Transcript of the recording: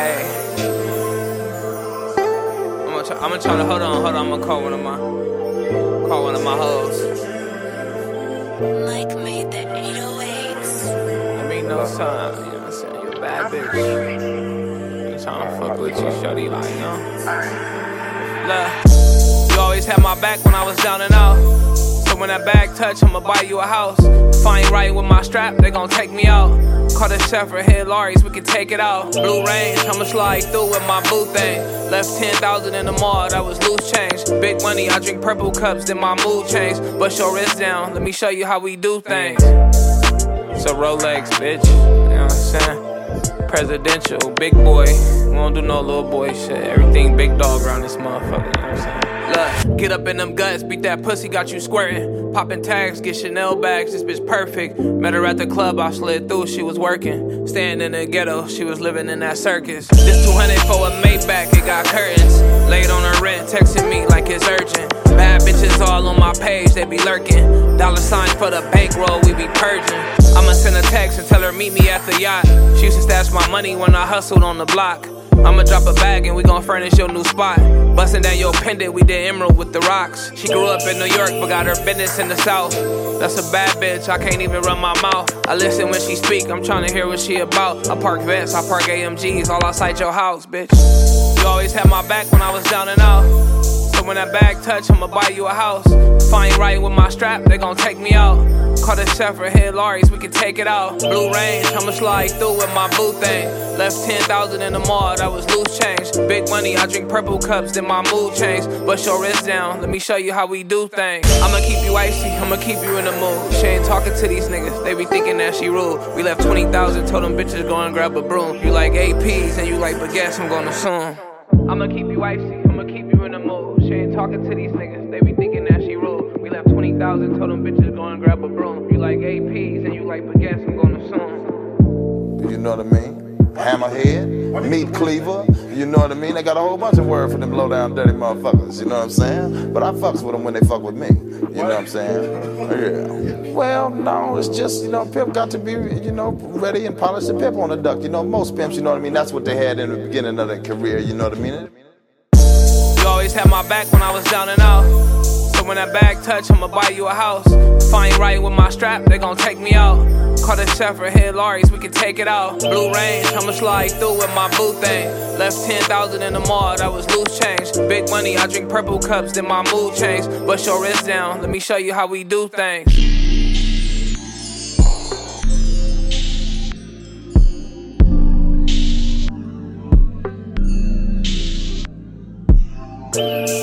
Hey. I'm gonna, try, I'm gonna try to hold on, hold on. I'm gonna call one of my call one of my hoes. Mike made the 808s. I mean, no time. You know what I'm saying? You're a bad bitch. You tryna fuck with you, shorty, like, you know? Look, you always had my back when I was down and out. When that bag touch, I'ma buy you a house. If I ain't right with my strap, they gon' take me out. Call the chef or hit Lawry's, we can take it out. Blue range, I'ma slide through with my boo thing. Left 10,000 in the mall, that was loose change. Big money, I drink purple cups, then my mood changed. Bust your wrist down, let me show you how we do things. So Rolex, bitch, you know what I'm saying? Presidential, big boy. We don't do no little boy shit. Everything big dog around this motherfucker, Look, get up in them guts, beat that pussy, got you squirting. Popping tags, get Chanel bags, this bitch perfect. Met her at the club, I slid through, she was working. Staying in the ghetto, she was living in that circus. This 200 for a Maybach, it got curtains. Laid on her rent, texting me like it's urgent. Bad bitches all on my page, they be lurking. Dollar sign for the bankroll, we be purging. I'ma send a text and tell her meet me at the yacht. She used to stash my money when I hustled on the block. I'ma drop a bag and we gon' furnish your new spot. Bustin' down your pendant, we did emerald with the rocks. She grew up in New York, but got her business in the south. That's a bad bitch, I can't even run my mouth. I listen when she speak, I'm tryna to hear what she about. I park vets, I park AMGs, all outside your house, bitch. You always had my back when I was down and out. So when that bag touch, I'ma buy you a house. If I ain't right with my strap, they gon' take me out. Call the or hit Lawry's, we can take it out. Blue range, I'ma slide through with my boo thing. Left 10,000 in the mall, that was loose change. Big money, I drink purple cups, then my mood changed. Bust your wrist down, let me show you how we do things. I'ma keep you icy, I'ma keep you in the mood. She ain't talking to these niggas, they be thinking that she rude. We left 20,000, told them bitches go and grab a broom. You like APs and you like baguettes, I'm gonna assume. I'ma keep you icy, I'ma keep you in the mood. She ain't talking to these niggas, they be thinking that she rude. We left 20,000, told them bitches you like baguettes, I'm gonna assume. You know what I mean? Hammerhead, meat cleaver, you know what I mean? They got a whole bunch of words for them low down dirty motherfuckers, you know what I'm saying? But I fucks with them when they fuck with me, you know what I'm saying? Yeah. Well, no, it's just, you know, pimp got to be, you know, ready and polish the pimp on the duck. You know, most pimps, you know what I mean? That's what they had in the beginning of their career, you know what I mean? You always had my back when I was down and out. So when that bag touch, I'ma buy you a house. If I ain't right with my strap, they gon' take me out. Call the chef or hit Lawry's, we can take it out. Blue range, I'ma slide through with my boo thing. Left 10,000 in the mall, that was loose change. Big money, I drink purple cups, then my mood changed. Bust your wrist down, let me show you how we do things. Thank